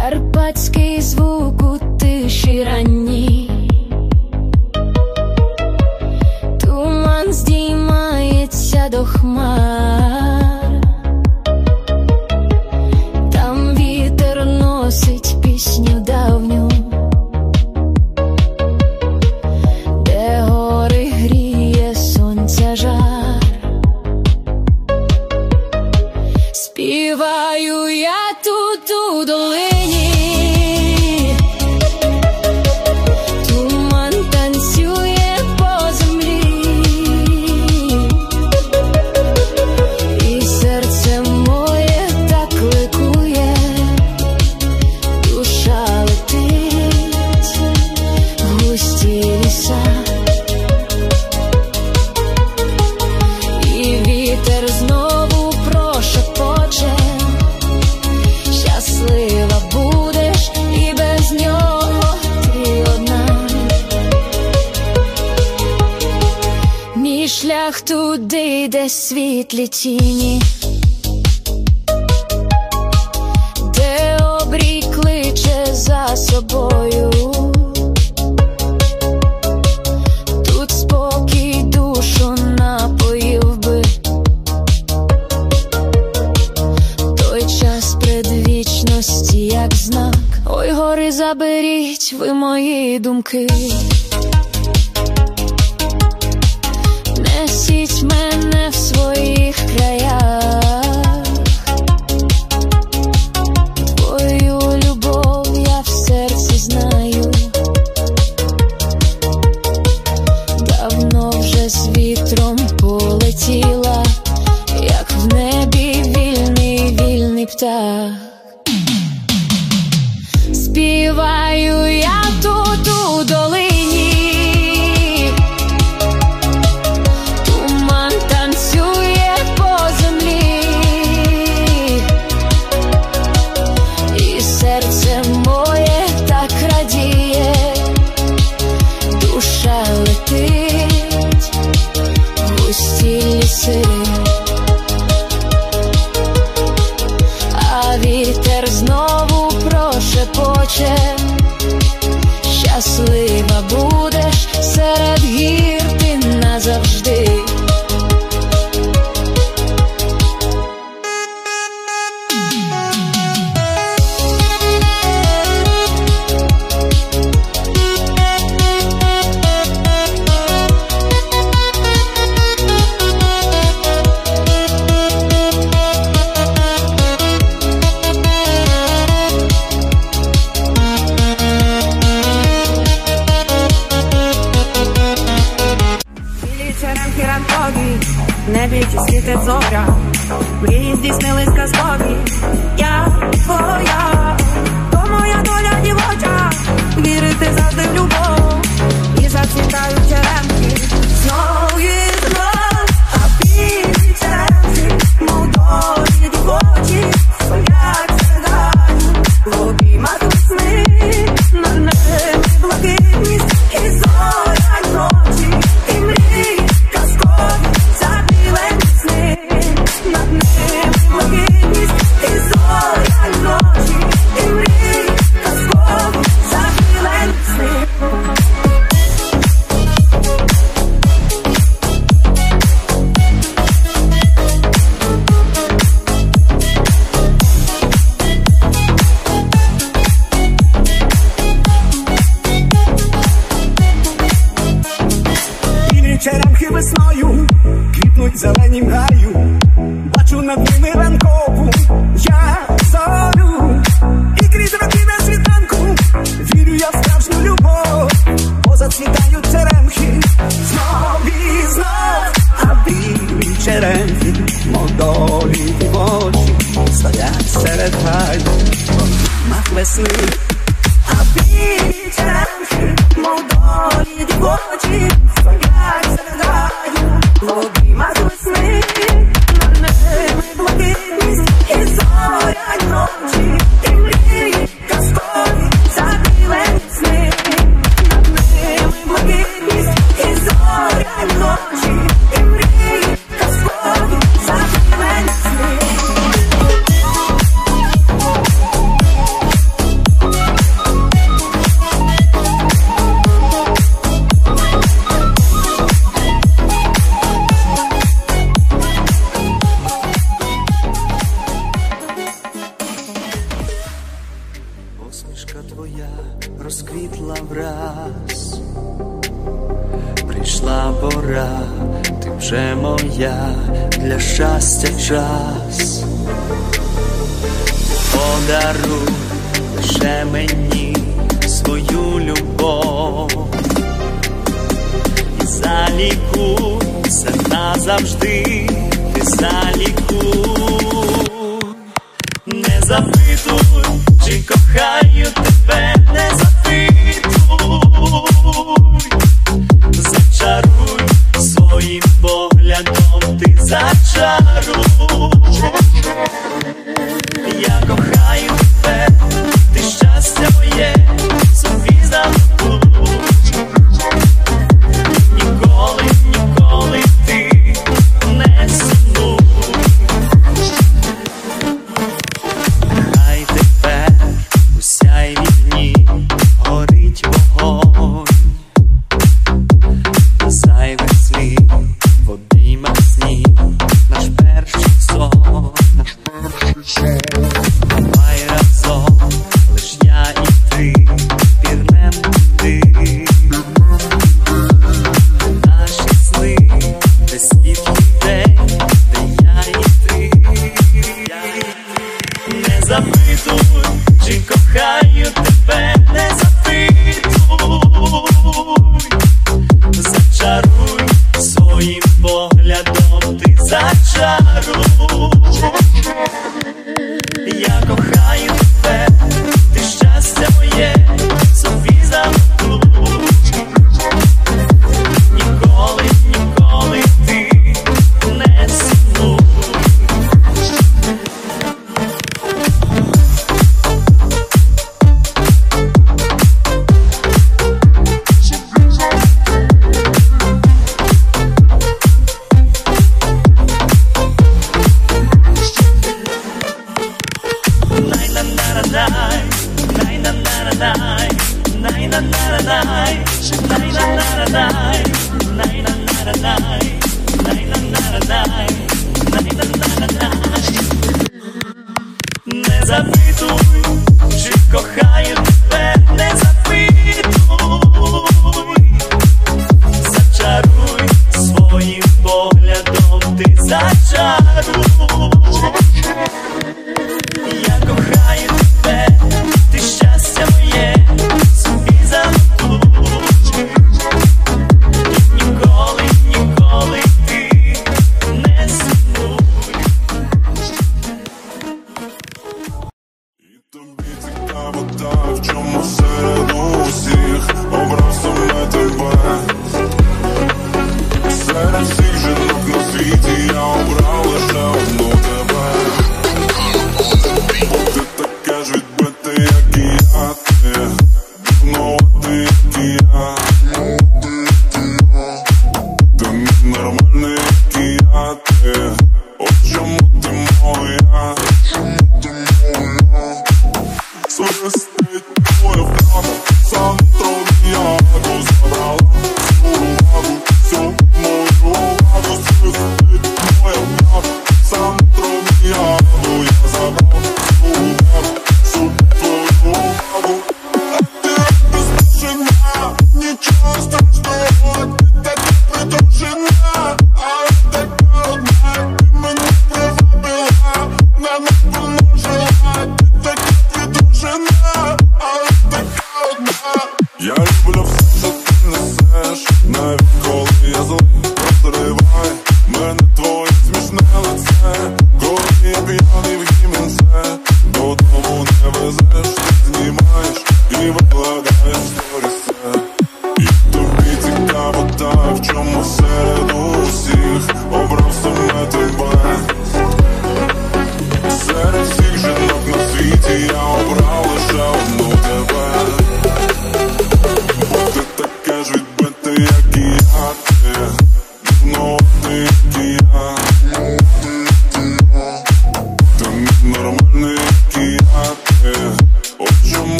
Карпатський звук у тиші ранній. Туман здіймається до хмар,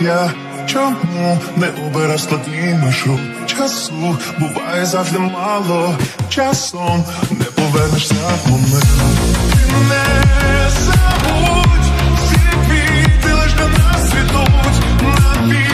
я, чому не обирав складний маршрут часу, буває завжди мало, часом не повернешся по момент. Не забудь, всі квіти лиш до нас світуть на бій.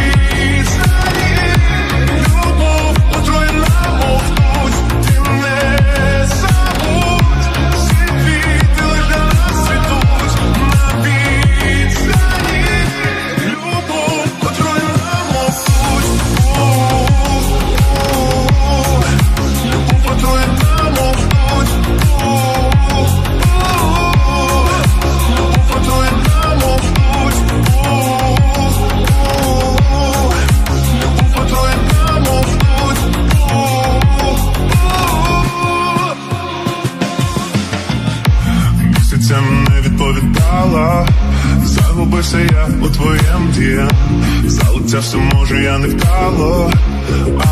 все може я не вдало,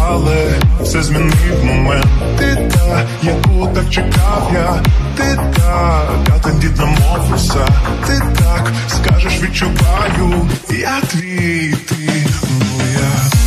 але все змінив момент. Ти та, яку так чекав я, ти та, та тоді намовився, ти так скажеш, відчуваю, я твій ти моя.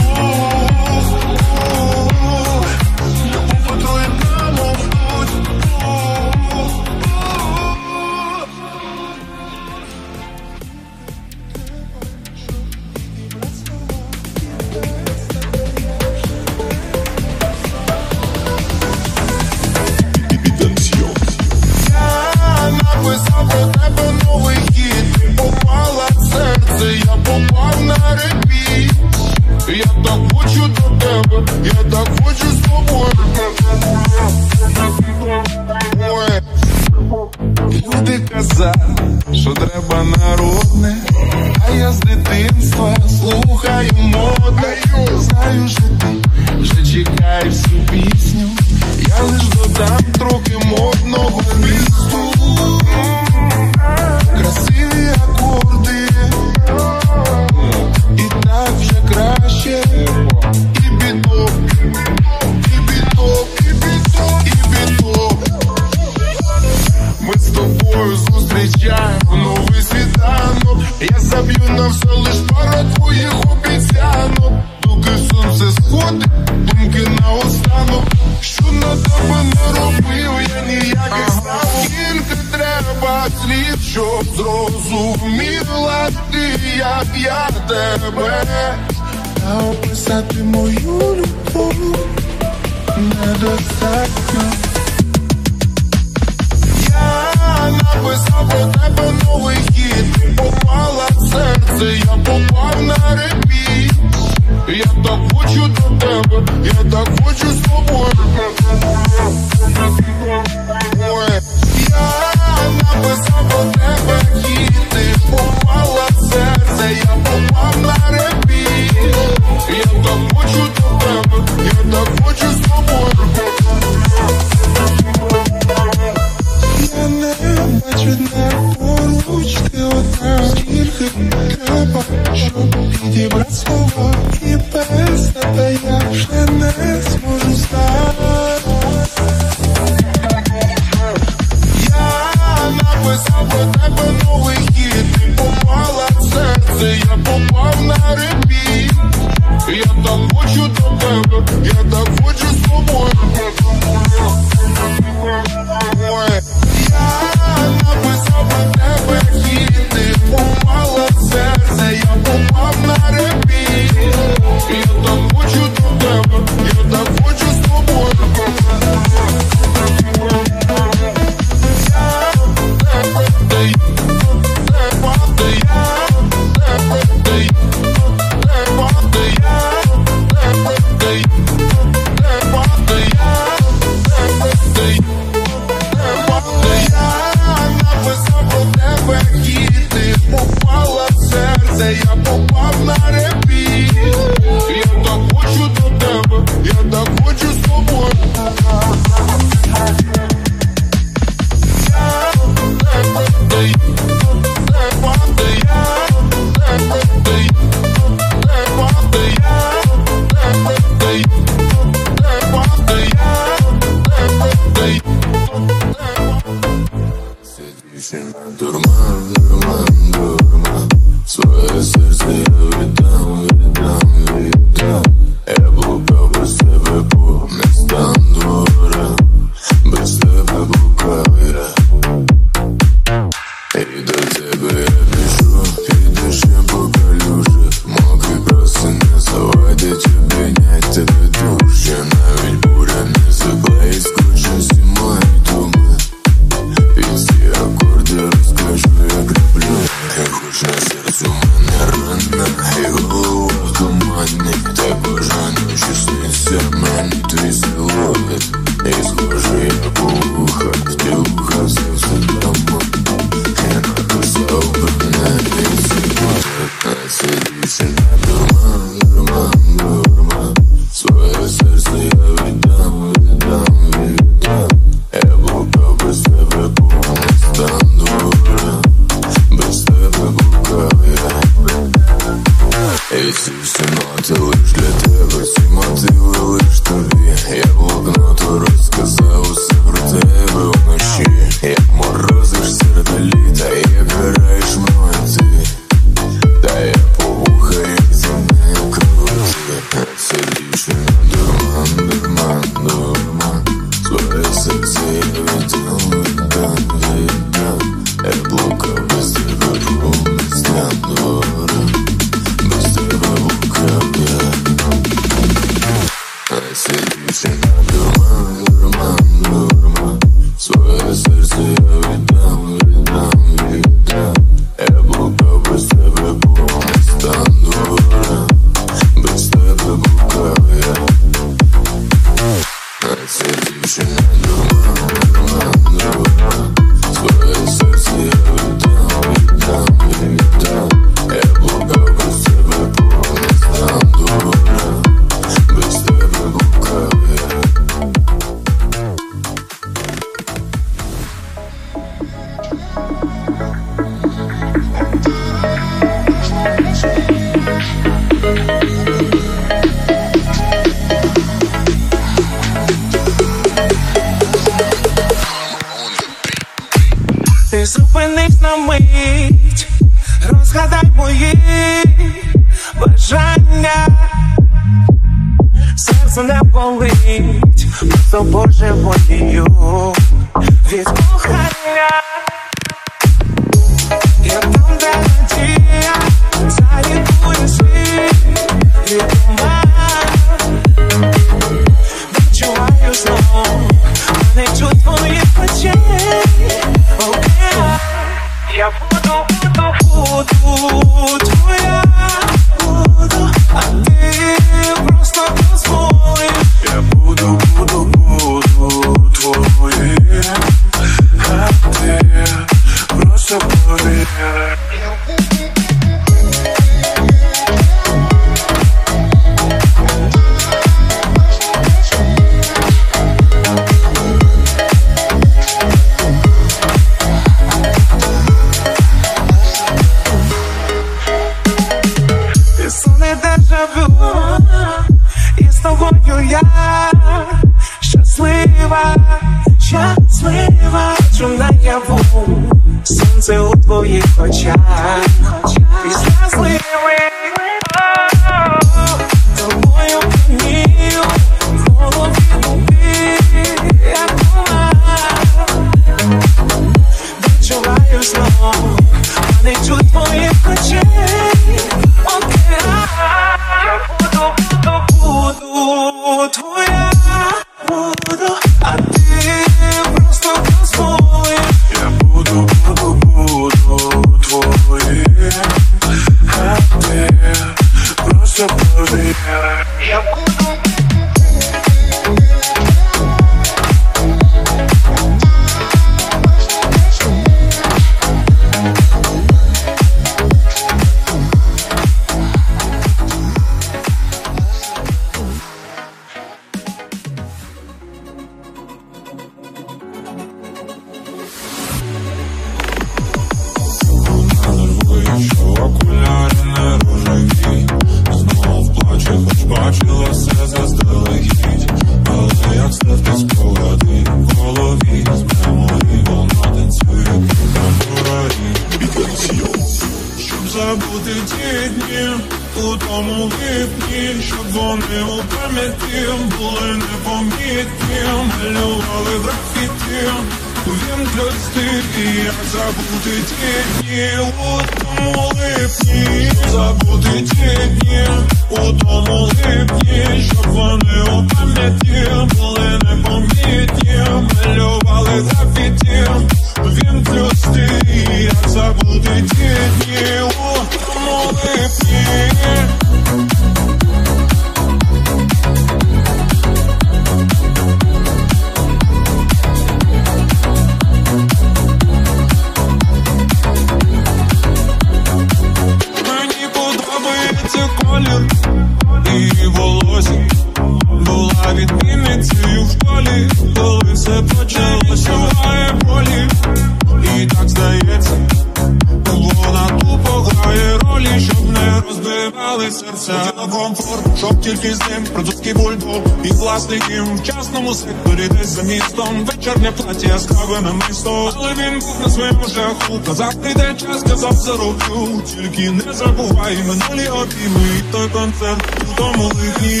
Тільки з ним французький бульдог і власний дім в частному секторі десь за містом. Вечірнє плаття яскраве на місто Але він був на своєму шляху. Казав, прийде час, казав зароблю Тільки не забувай минулі обійми І той концерт у тому липні.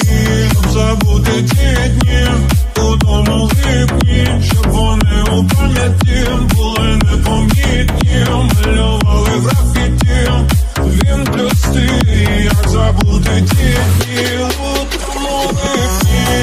Щоб забути ті дні у тому липні. Щоб вони у пам'яті були непомітні. Малювали графіті Він плюс ти, як забути ті дні у тому липні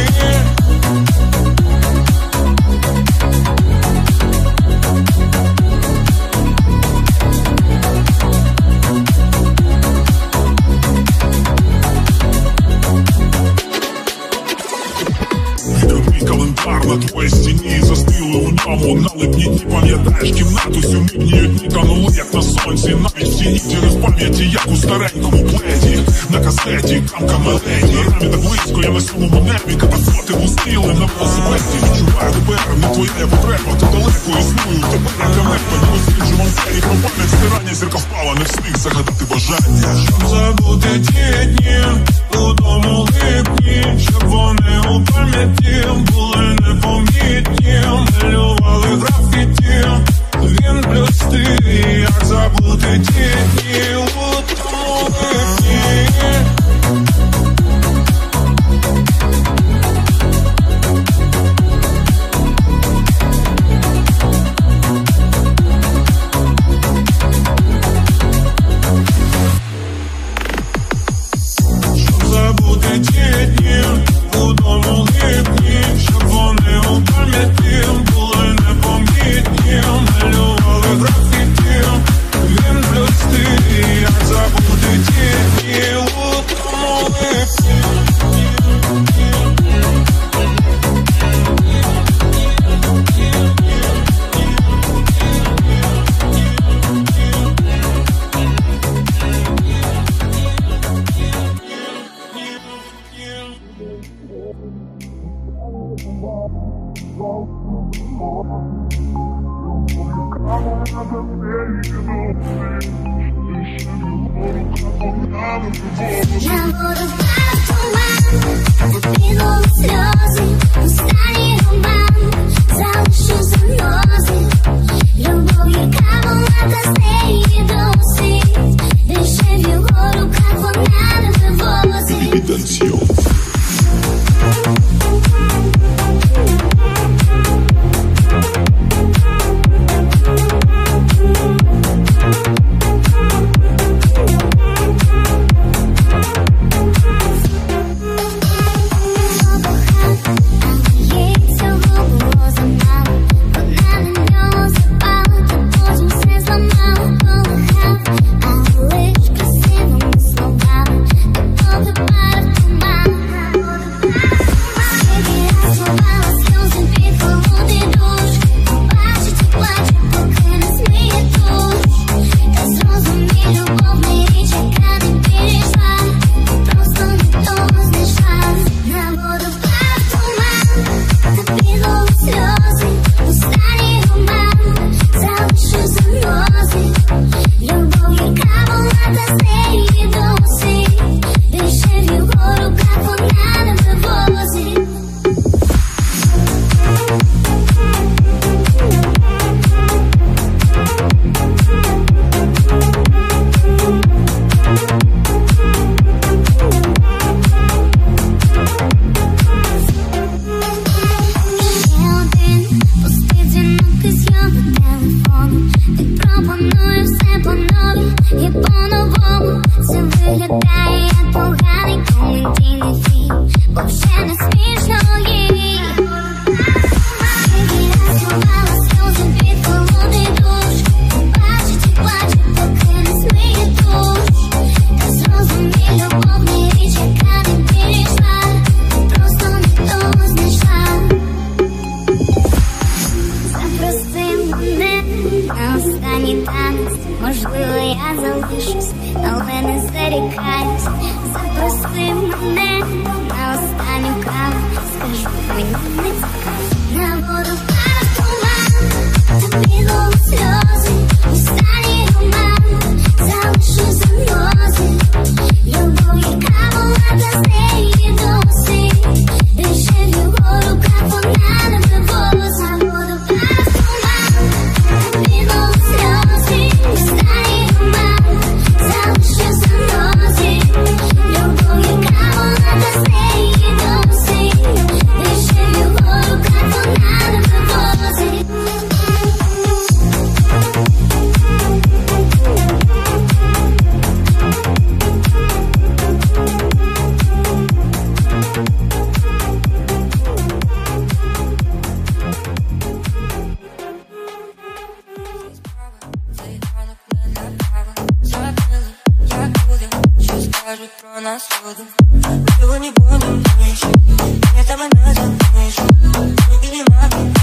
Твій календар на твоїй стіні застили у ньому налипні дні Пам'ятаєш кімнату сьомітні дні канули, як на сонці. Навіть в тіні через пам'яті, як у старенькому пледі. На касеті, камка меледі Рамі так близько, я на сьомому небі Катафоти пустили на велосипеді. Відчуваю тепер, не твоя потреба Ти далеко існую, тебе як небо Не досліджував фері про пам'ять стирання Зірка впала, не встиг загадати бажання. Щоб забути ті дні у тому липні, щоб вони у пам'яті були непомітні, малювали графіті, він плюс ти, як забути ті у тому. воду. Его не буду, мышь Мне там она, Не бери маму,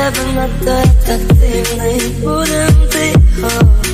тебе надто я так дивний, будем тихо.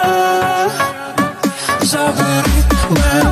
Zaburi, zaburi, zaburi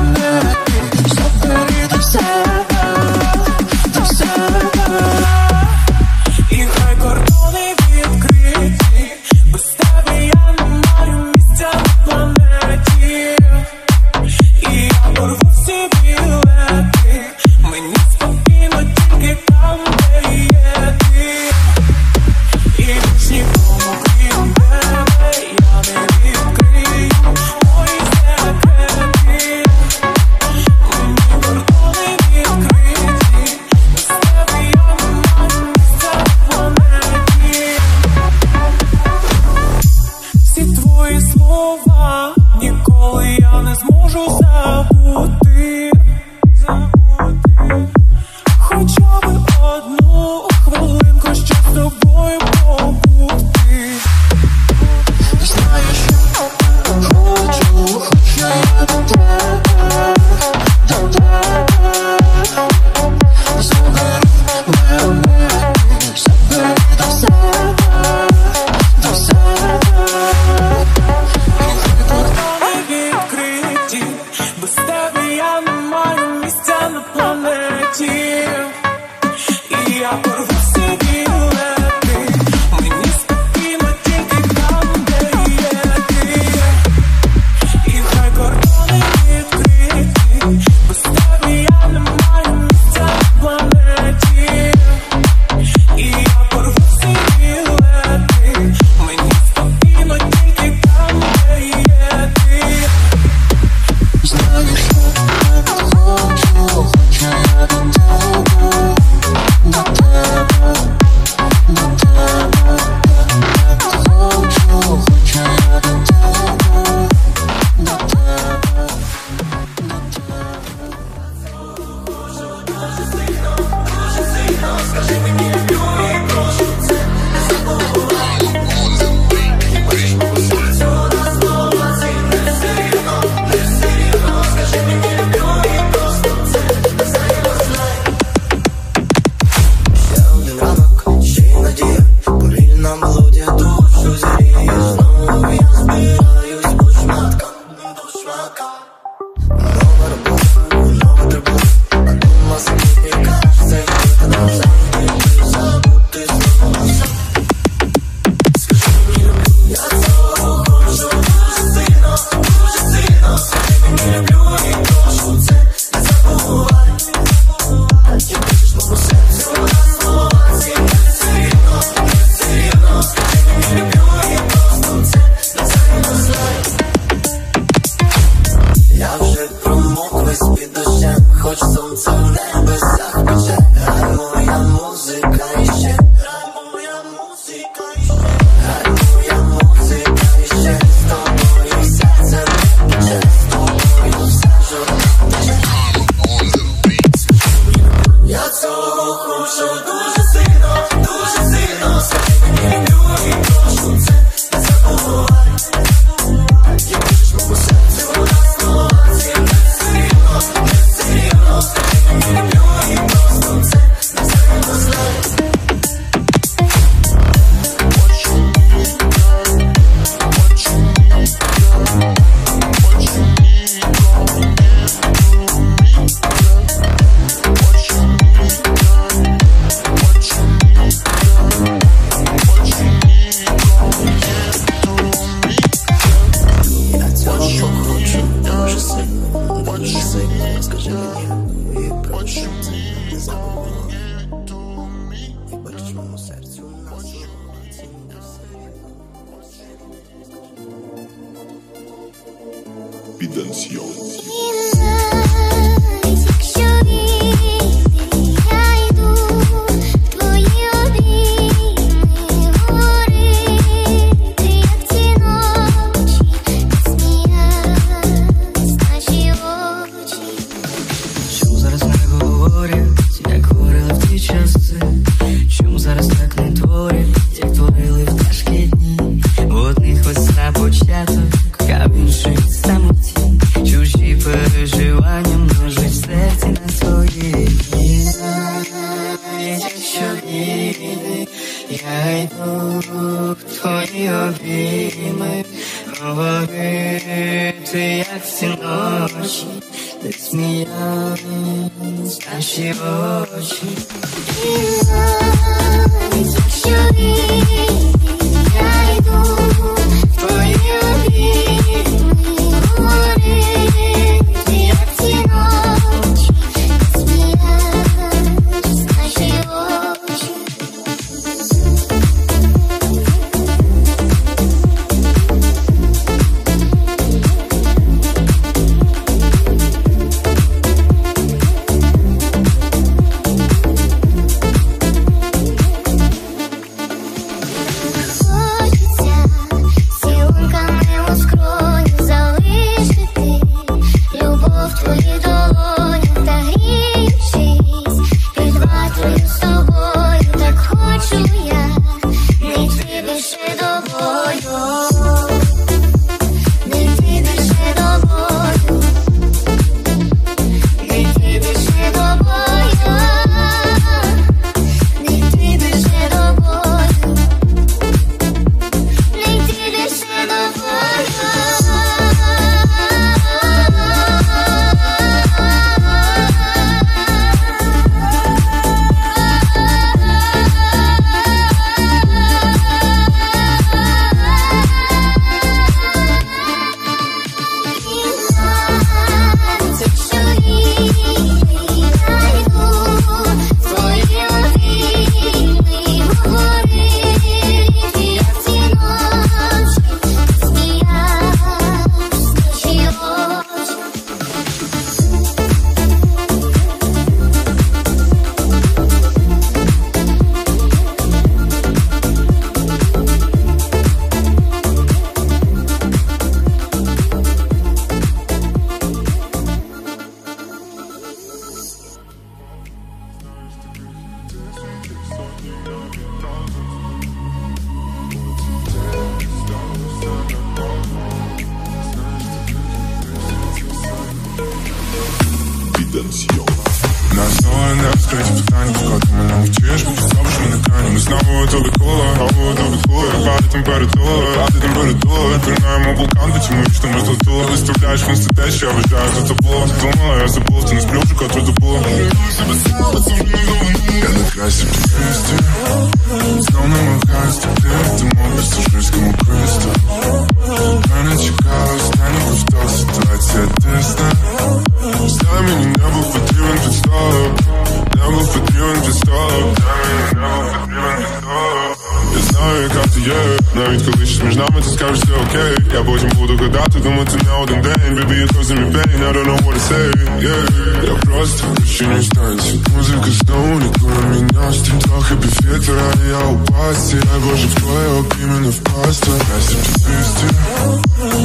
між нами, ти скажеш все окей. Я потім буду гадати, думати не один день, baby, you causing me pain, I don't know what to say, yeah. Я просто причиню станцію, музика знову лікує мене, стрім трохи біфітера, я у пасті, дай Боже в твої обійми не впасти. Красі підписті,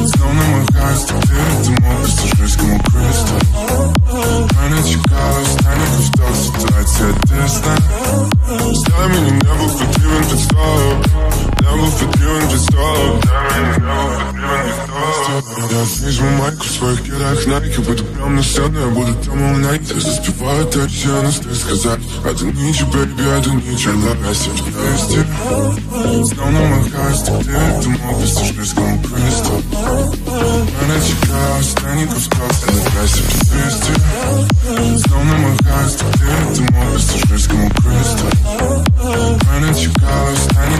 знов намагаюсь тобі, ти мов пасажирському кресту. Мене чекала остання ковток, ситуація тисне. Знай мені не був потрібен підстав, не був потрібен підстав, Знай мені не був потрібен підстав. Я візьму майку в своїх кидах найки, буду прям на сцену, я буду там у найти. Заспіваю те, що я не встиг сказати. I don't need you, baby, I don't need your love. Я сів в листі, знов намагаюсь тобі, ти мов пасажирському кресту. Мене чекає останній ковток, я на красі підписті. Знов намагаюсь тобі, ти мов пасажирському кресту. Мене чекає останній